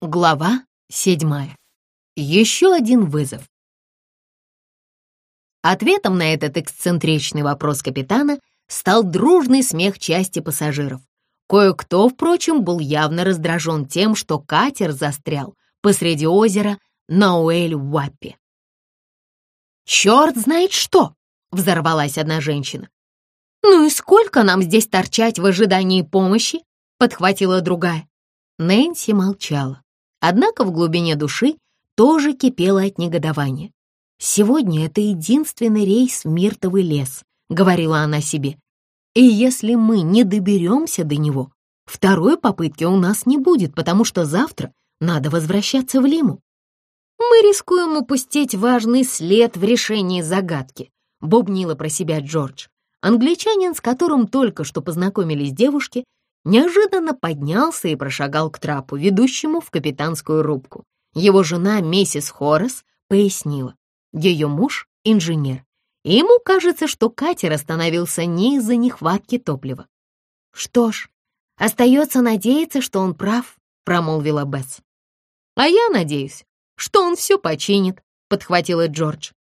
Глава седьмая. Еще один вызов. Ответом на этот эксцентричный вопрос капитана стал дружный смех части пассажиров. Кое-кто, впрочем, был явно раздражен тем, что катер застрял посреди озера на Уэль-Уаппе. «Черт знает что!» — взорвалась одна женщина. «Ну и сколько нам здесь торчать в ожидании помощи?» — подхватила другая. Нэнси молчала. Однако в глубине души тоже кипела от негодования. «Сегодня это единственный рейс в Миртовый лес», — говорила она себе. «И если мы не доберемся до него, второй попытки у нас не будет, потому что завтра надо возвращаться в Лиму. Мы рискуем упустить важный след в решении загадки», — бубнила про себя Джордж. Англичанин, с которым только что познакомились девушки, неожиданно поднялся и прошагал к трапу, ведущему в капитанскую рубку. Его жена, миссис Хоррес, пояснила. Ее муж — инженер, и ему кажется, что катер остановился не из-за нехватки топлива. «Что ж, остается надеяться, что он прав», — промолвила Бесс. «А я надеюсь, что он все починит», — подхватила Джордж.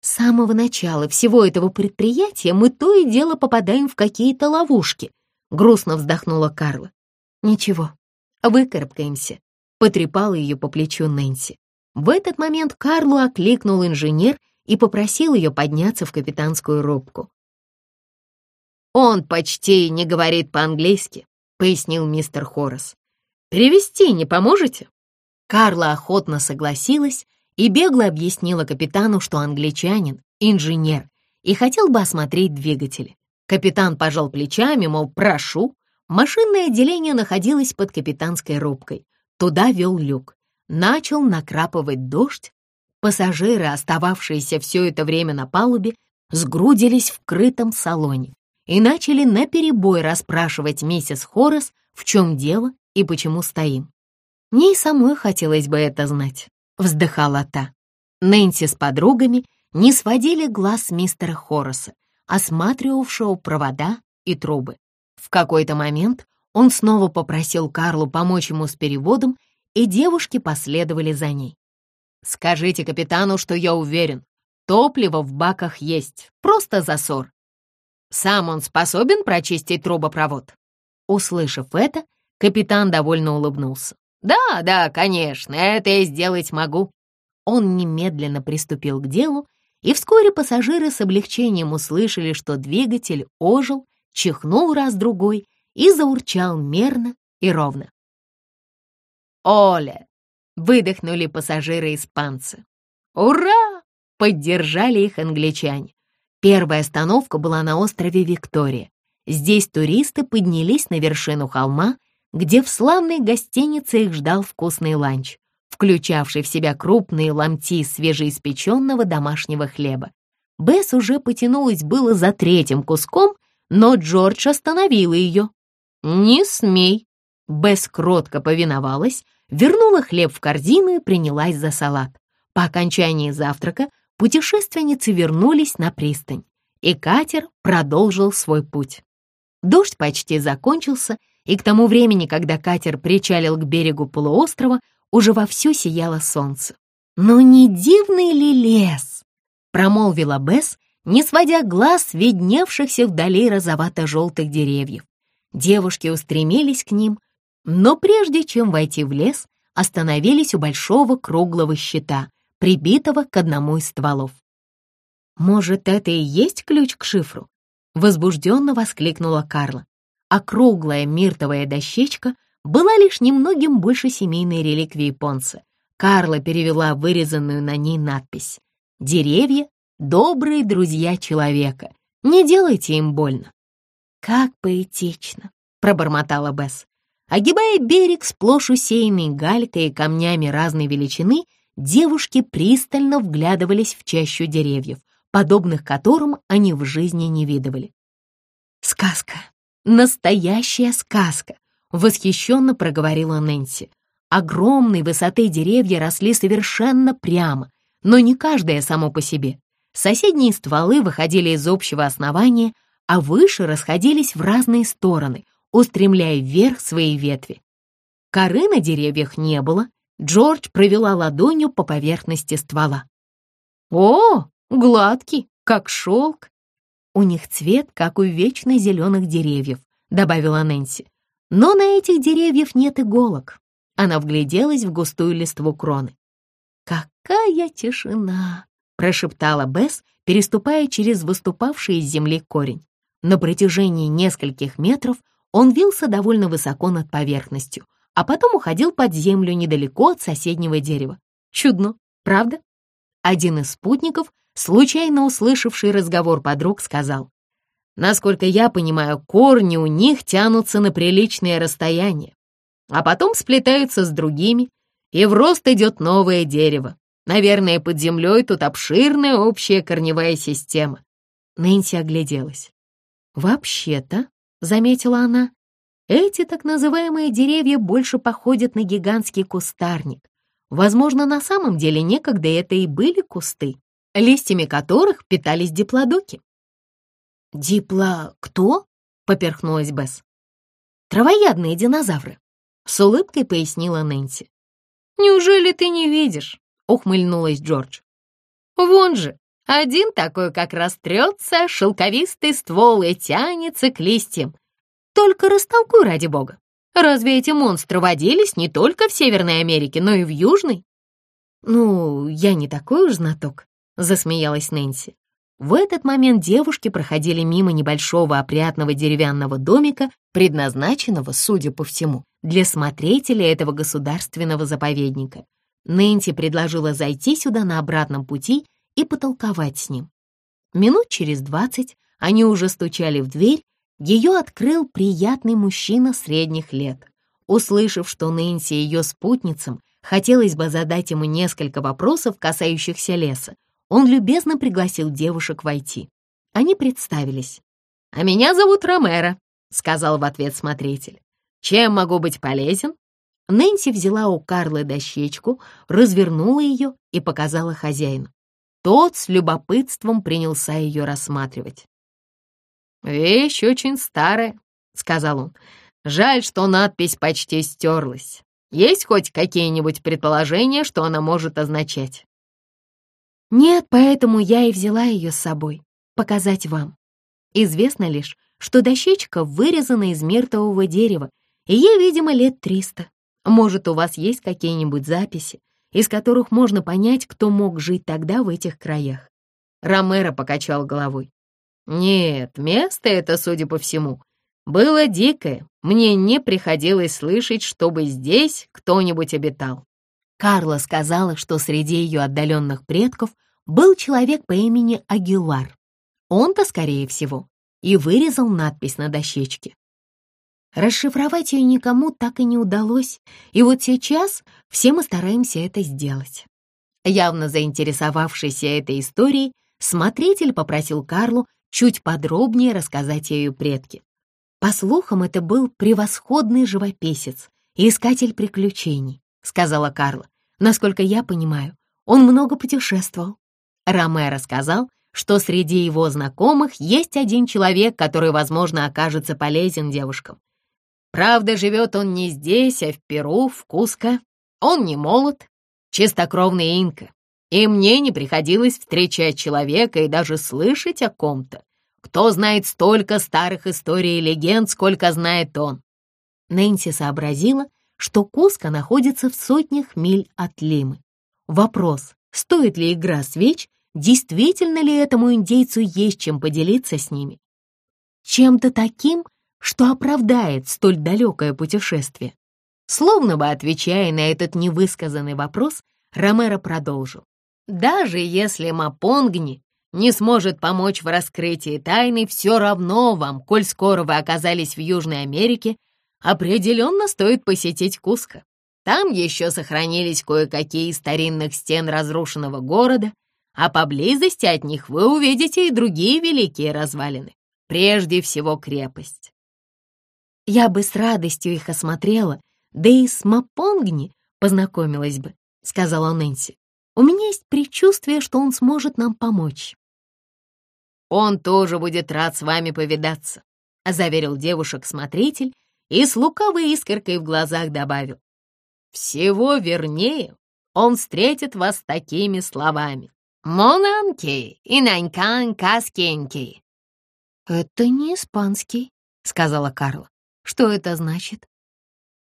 С самого начала всего этого предприятия мы то и дело попадаем в какие-то ловушки, Грустно вздохнула Карла. «Ничего, выкарабкаемся», — потрепала ее по плечу Нэнси. В этот момент Карлу окликнул инженер и попросил ее подняться в капитанскую рубку. «Он почти не говорит по-английски», — пояснил мистер Хоррес. «Перевести не поможете?» Карла охотно согласилась и бегло объяснила капитану, что англичанин — инженер и хотел бы осмотреть двигатели. Капитан пожал плечами, мол, прошу. Машинное отделение находилось под капитанской рубкой. Туда вел люк. Начал накрапывать дождь. Пассажиры, остававшиеся все это время на палубе, сгрудились в крытом салоне и начали наперебой расспрашивать миссис Хоррес, в чем дело и почему стоим. Мне самой хотелось бы это знать, вздыхала та. Нэнси с подругами не сводили глаз мистера Хорреса, осматривавшего провода и трубы. В какой-то момент он снова попросил Карлу помочь ему с переводом, и девушки последовали за ней. «Скажите капитану, что я уверен, топливо в баках есть, просто засор. Сам он способен прочистить трубопровод?» Услышав это, капитан довольно улыбнулся. «Да, да, конечно, это я сделать могу». Он немедленно приступил к делу и вскоре пассажиры с облегчением услышали, что двигатель ожил, чихнул раз-другой и заурчал мерно и ровно. «Оля!» — выдохнули пассажиры-испанцы. «Ура!» — поддержали их англичане. Первая остановка была на острове Виктория. Здесь туристы поднялись на вершину холма, где в славной гостинице их ждал вкусный ланч включавший в себя крупные ломти свежеиспеченного домашнего хлеба. Бесс уже потянулась было за третьим куском, но Джордж остановила ее. «Не смей!» Бесс кротко повиновалась, вернула хлеб в корзину и принялась за салат. По окончании завтрака путешественницы вернулись на пристань, и катер продолжил свой путь. Дождь почти закончился, и к тому времени, когда катер причалил к берегу полуострова, уже вовсю сияло солнце. «Но не дивный ли лес?» — промолвила Бесс, не сводя глаз видневшихся вдали розовато-желтых деревьев. Девушки устремились к ним, но прежде чем войти в лес, остановились у большого круглого щита, прибитого к одному из стволов. «Может, это и есть ключ к шифру?» — возбужденно воскликнула Карла. А круглая миртовая дощечка — была лишь немногим больше семейной реликвии Понса. Карла перевела вырезанную на ней надпись «Деревья — добрые друзья человека. Не делайте им больно». «Как поэтично!» — пробормотала Бесс. Огибая берег, сплошь усеянный галькой и камнями разной величины, девушки пристально вглядывались в чащу деревьев, подобных которым они в жизни не видывали. «Сказка! Настоящая сказка!» — восхищенно проговорила Нэнси. Огромной высоты деревья росли совершенно прямо, но не каждое само по себе. Соседние стволы выходили из общего основания, а выше расходились в разные стороны, устремляя вверх свои ветви. Коры на деревьях не было. Джордж провела ладонью по поверхности ствола. «О, гладкий, как шелк!» «У них цвет, как у вечно зеленых деревьев», — добавила Нэнси. «Но на этих деревьев нет иголок». Она вгляделась в густую листву кроны. «Какая тишина!» — прошептала Бесс, переступая через выступавший из земли корень. На протяжении нескольких метров он вился довольно высоко над поверхностью, а потом уходил под землю недалеко от соседнего дерева. Чудно, правда? Один из спутников, случайно услышавший разговор подруг, сказал, «Насколько я понимаю, корни у них тянутся на приличное расстояние, а потом сплетаются с другими, и в рост идет новое дерево. Наверное, под землей тут обширная общая корневая система». Нэнси огляделась. «Вообще-то», — заметила она, эти так называемые деревья больше походят на гигантский кустарник. Возможно, на самом деле некогда это и были кусты, листьями которых питались диплодоки. «Дипла кто?» — поперхнулась Бесс. «Травоядные динозавры», — с улыбкой пояснила Нэнси. «Неужели ты не видишь?» — ухмыльнулась Джордж. «Вон же, один такой как раз трется, шелковистый ствол и тянется к листьям. Только растолкуй ради бога. Разве эти монстры водились не только в Северной Америке, но и в Южной? Ну, я не такой уж знаток, засмеялась Нэнси. В этот момент девушки проходили мимо небольшого опрятного деревянного домика, предназначенного, судя по всему, для смотрителей этого государственного заповедника. Нэнси предложила зайти сюда на обратном пути и потолковать с ним. Минут через двадцать они уже стучали в дверь, ее открыл приятный мужчина средних лет. Услышав, что Нэнси и ее спутницам хотелось бы задать ему несколько вопросов, касающихся леса, он любезно пригласил девушек войти. Они представились. «А меня зовут Ромеро», — сказал в ответ смотритель. «Чем могу быть полезен?» Нэнси взяла у Карлы дощечку, развернула ее и показала хозяину. Тот с любопытством принялся ее рассматривать. «Вещь очень старая», — сказал он. «Жаль, что надпись почти стерлась. Есть хоть какие-нибудь предположения, что она может означать?» «Нет, поэтому я и взяла ее с собой, показать вам. Известно лишь, что дощечка вырезана из мертвого дерева, и ей, видимо, лет триста. Может, у вас есть какие-нибудь записи, из которых можно понять, кто мог жить тогда в этих краях?» Ромеро покачал головой. Нет, место это, судя по всему, было дикое. Мне не приходилось слышать, чтобы здесь кто-нибудь обитал. Карла сказала, что среди ее отдаленных предков был человек по имени Агилар. Он-то, скорее всего, и вырезал надпись на дощечке. Расшифровать ее никому так и не удалось, и вот сейчас все мы стараемся это сделать. Явно заинтересовавшийся этой историей, смотритель попросил Карлу чуть подробнее рассказать о ее предке. По слухам, это был превосходный живописец и искатель приключений, сказала Карла. Насколько я понимаю, он много путешествовал. Роме рассказал, что среди его знакомых есть один человек, который, возможно, окажется полезен девушкам. Правда, живет он не здесь, а в Перу, в Куско. Он не молод, чистокровный инка. И мне не приходилось встречать человека и даже слышать о ком-то, кто знает столько старых историй и легенд, сколько знает он. Нэнси сообразила, что Куско находится в сотнях миль от Лимы. Вопрос, стоит ли игра свеч, действительно ли этому индейцу есть чем поделиться с ними? Чем-то таким, что оправдает столь далекое путешествие. Словно бы отвечая на этот невысказанный вопрос, Ромеро продолжил. Даже если Мапонгни не сможет помочь в раскрытии тайны, все равно вам, коль скоро вы оказались в Южной Америке, определенно стоит посетить Куско. Там еще сохранились кое-какие старинных стен разрушенного города, а поблизости от них вы увидите и другие великие развалины, прежде всего крепость. Я бы с радостью их осмотрела, да и с Мапонгни познакомилась бы, сказала Нэнси. У меня есть предчувствие, что он сможет нам помочь». «Он тоже будет рад с вами повидаться», — заверил девушек смотритель и с лукавой искоркой в глазах добавил. «Всего вернее, он встретит вас такими словами. «Монанки и нанькан каскенки». «Это не испанский», — сказала Карла. «Что это значит?»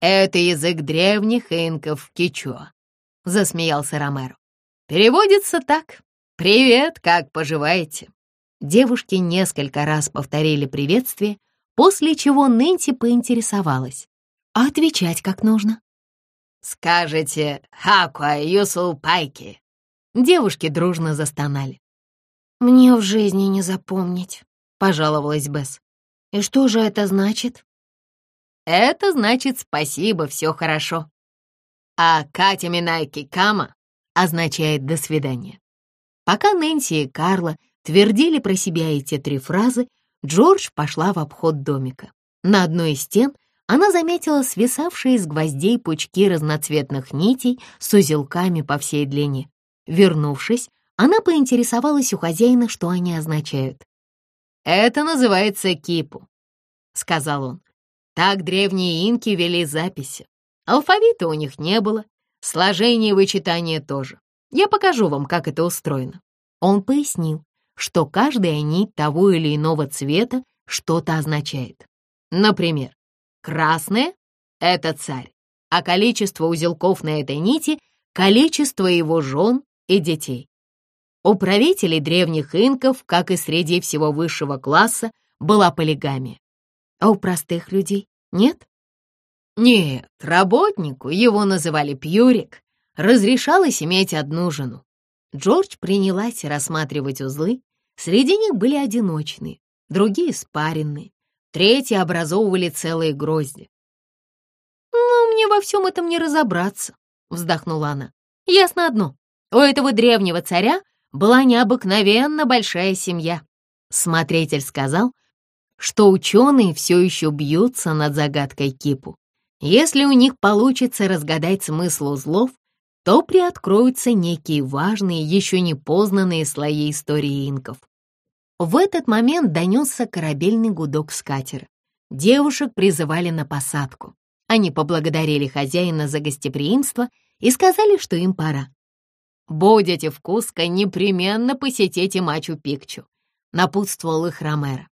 «Это язык древних инков кичуа», — засмеялся Ромеро. «Переводится так. Привет, как поживаете?» Девушки несколько раз повторили приветствие, после чего Нэнси поинтересовалась. «А отвечать как нужно?» «Скажете «Хакуа Юсул Пайки», Девушки дружно застонали. «Мне в жизни не запомнить», — пожаловалась Бесс. «И что же это значит?» «Это значит спасибо, все хорошо». А Катя Минайки Кама означает «до свидания». Пока Нэнси и Карла твердили про себя эти три фразы, Джордж пошла в обход домика. На одной из стен она заметила свисавшие из гвоздей пучки разноцветных нитей с узелками по всей длине. Вернувшись, она поинтересовалась у хозяина, что они означают. «Это называется кипу», — сказал он. Так древние инки вели записи. Алфавита у них не было, сложения и вычитания тоже. Я покажу вам, как это устроено. Он пояснил, что каждая нить того или иного цвета что-то означает. Например, красная — это царь, а количество узелков на этой нити — количество его жен и детей. У правителей древних инков, как и среди всего высшего класса, была полигамия. А у простых людей нет? Нет, работнику, его называли Пьюрик, разрешалось иметь одну жену. Джордж принялась рассматривать узлы. Среди них были одиночные, другие спаренные, третьи образовывали целые грозди. «Ну, мне во всем этом не разобраться», — вздохнула она. «Ясно одно. У этого древнего царя была необыкновенно большая семья. Смотритель сказал, что ученые все еще бьются над загадкой Кипу. Если у них получится разгадать смысл узлов, то приоткроются некие важные, еще не познанные слои истории инков. В этот момент донесся корабельный гудок с катера. Девушек призывали на посадку. Они поблагодарили хозяина за гостеприимство и сказали, что им пора. Будете в Куско, непременно посетите Мачу-Пикчу», — напутствовал их Ромеро.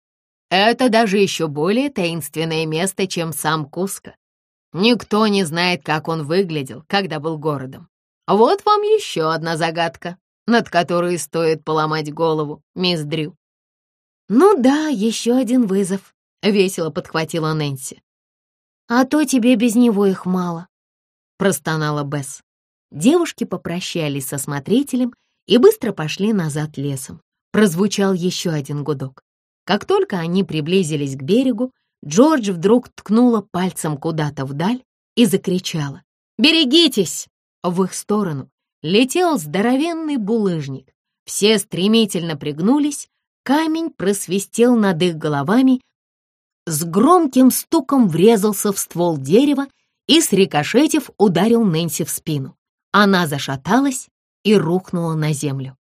«Это даже еще более таинственное место, чем сам Куско. Никто не знает, как он выглядел, когда был городом. Вот вам еще одна загадка, над которой стоит поломать голову, мисс Дрю». «Ну да, еще один вызов», — весело подхватила Нэнси. «А то тебе без него их мало», — простонала Бесс. Девушки попрощались со смотрителем и быстро пошли назад лесом. Прозвучал еще один гудок. Как только они приблизились к берегу, Джордж вдруг ткнула пальцем куда-то вдаль и закричала «Берегитесь!» В их сторону летел здоровенный булыжник. Все стремительно пригнулись, камень просвистел над их головами, с громким стуком врезался в ствол дерева и, срикошетив, ударил Нэнси в спину. Она зашаталась и рухнула на землю.